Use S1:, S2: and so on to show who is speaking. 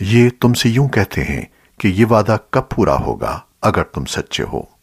S1: یہ تم سے یوں کہتے ہیں کہ یہ وعدہ کب پورا ہوگا اگر تم سچے ہو۔